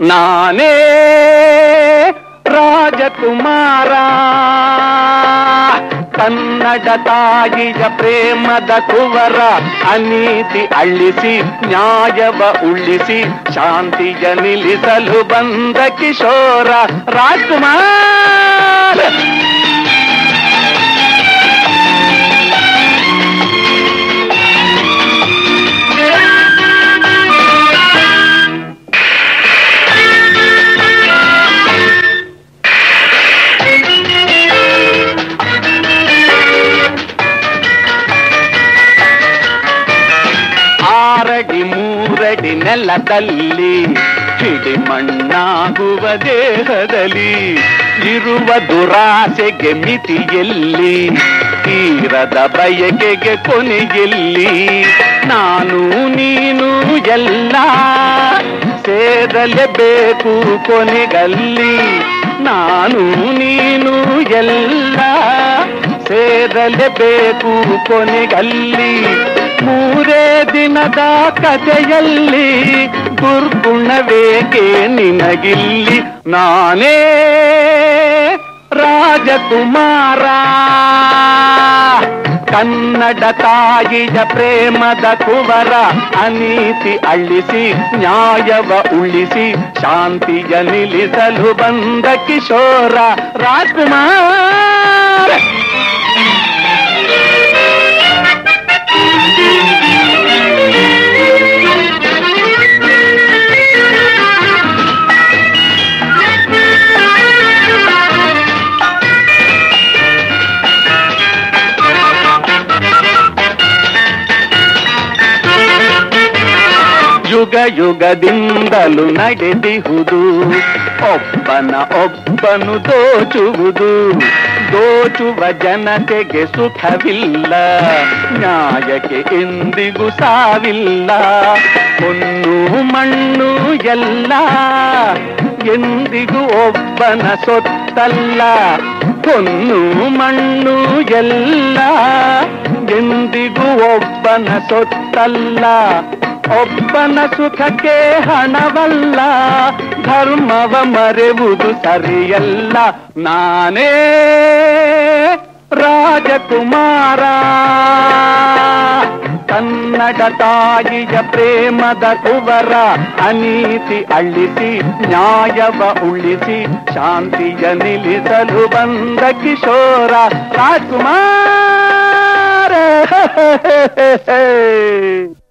ನಾನೇ ರಾಜಕುಮಾರ. ಕನ್ನಡ ತಾಯಿಯ ಪ್ರೇಮದ ಕುವರ, ಅನೀತಿ ಅಳ್ಳಿಸಿ, ನ್ಯಾಯವ ಉಳ್ಳಿಸಿ, ಶಾಂತಿಯ ನಿಲ್ಲಿಸಲು ಬಂದ ಕಿಶೋರ ರಾಜ್ಕುಮಾರ್. ಆರಡಿ ಮೂರಡಿ ನೆಲದಲ್ಲಿ ಮಣ್ಣಾಗುವ ದೇಹದಲ್ಲಿ ಇರುವ ದುರಾಸೆಗೆ ಮಿತಿಯಲ್ಲಿ, ತೀರದ ಬಯಕೆಗೆ ಕೊನೆಯಲ್ಲಿ ನಾನು ನೀನು ಎಲ್ಲ ಸೇರಲೇಬೇಕು ಕೊನೆಗಲ್ಲಿ ನಾನು ನೀನು ಎಲ್ಲ ಸೇರಲೇಬೇಕು ಕೊನೆಗಲ್ಲಿ ಮೂರೇ ದಿನದ ಕಥೆಯಲ್ಲಿ ದುರ್ಗುಣವೇಕೆ ನಿನಗಿಲ್ಲಿ? ನಾನೇ ರಾಜಕುಮಾರ. ಕನ್ನಡ ತಾಯಿಯ ಪ್ರೇಮದ ಕುವರ ಅನೀತಿ ಅಳ್ಳಿಸಿ ನ್ಯಾಯವ ಉಳಿಸಿ, ಶಾಂತಿಯ ನಿಲ್ಲಿಸಲು ಬಂದ ಕಿಶೋರ ರಾಜ್ಕುಮಾರ್. ಯುಗ ಯುಗದಿಂದಲೂ ನಡೆದಿಹುದು. ಒಬ್ಬನ ಒಬ್ಬನು ದೋಚುವುದು. ದೋಚುವ ಜನತೆಗೆ ಸುಖವಿಲ್ಲ. ನ್ಯಾಯಕ್ಕೆ ಎಂದಿಗೂ ಸಾವಿಲ್ಲ. ಹೊನ್ನು ಮಣ್ಣು ಎಲ್ಲ ಎಂದಿಗೂ ಒಬ್ಬನ ಸೊತ್ತಲ್ಲ. ಹೊನ್ನು ಮಣ್ಣು ಎಲ್ಲ ಎಂದಿಗೂ ಒಬ್ಬನ ಸೊತ್ತಲ್ಲ. ಒಬ್ಬನ ಸುಖಕ್ಕೆ ಹಣವಲ್ಲ, ಧರ್ಮವ ಮರೆವುದು ಸರಿಯಲ್ಲ. ನಾನೇ ರಾಜಕುಮಾರ. ಕನ್ನಡ ತಾಯಿಯ ಪ್ರೇಮದ ಕುವರ, ಅನೀತಿ ಅಳ್ಳಿಸಿ, ನ್ಯಾಯವ ಉಳಿಸಿ ಶಾಂತಿಯ ನಿಲ್ಲಿಸಲು ಬಂದ ಕಿಶೋರ ರಾಜ್ಕುಮಾರ.